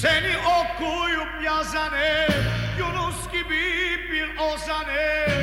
Seni okuyup yazan ev Yunus gibi bir ozan ev.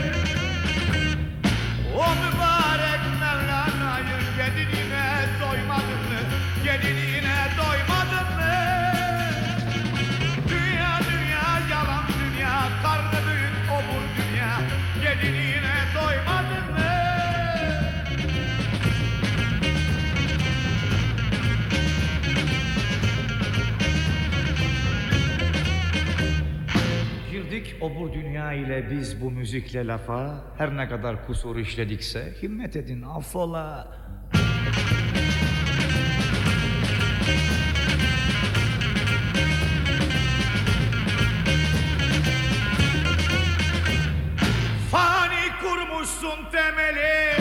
Girdik obur dünya ile biz bu müzikle lafa Her ne kadar kusur işledikse himmet edin affola. Fani kurmuşsun temeli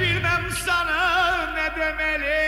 Bilmem sana ne demeli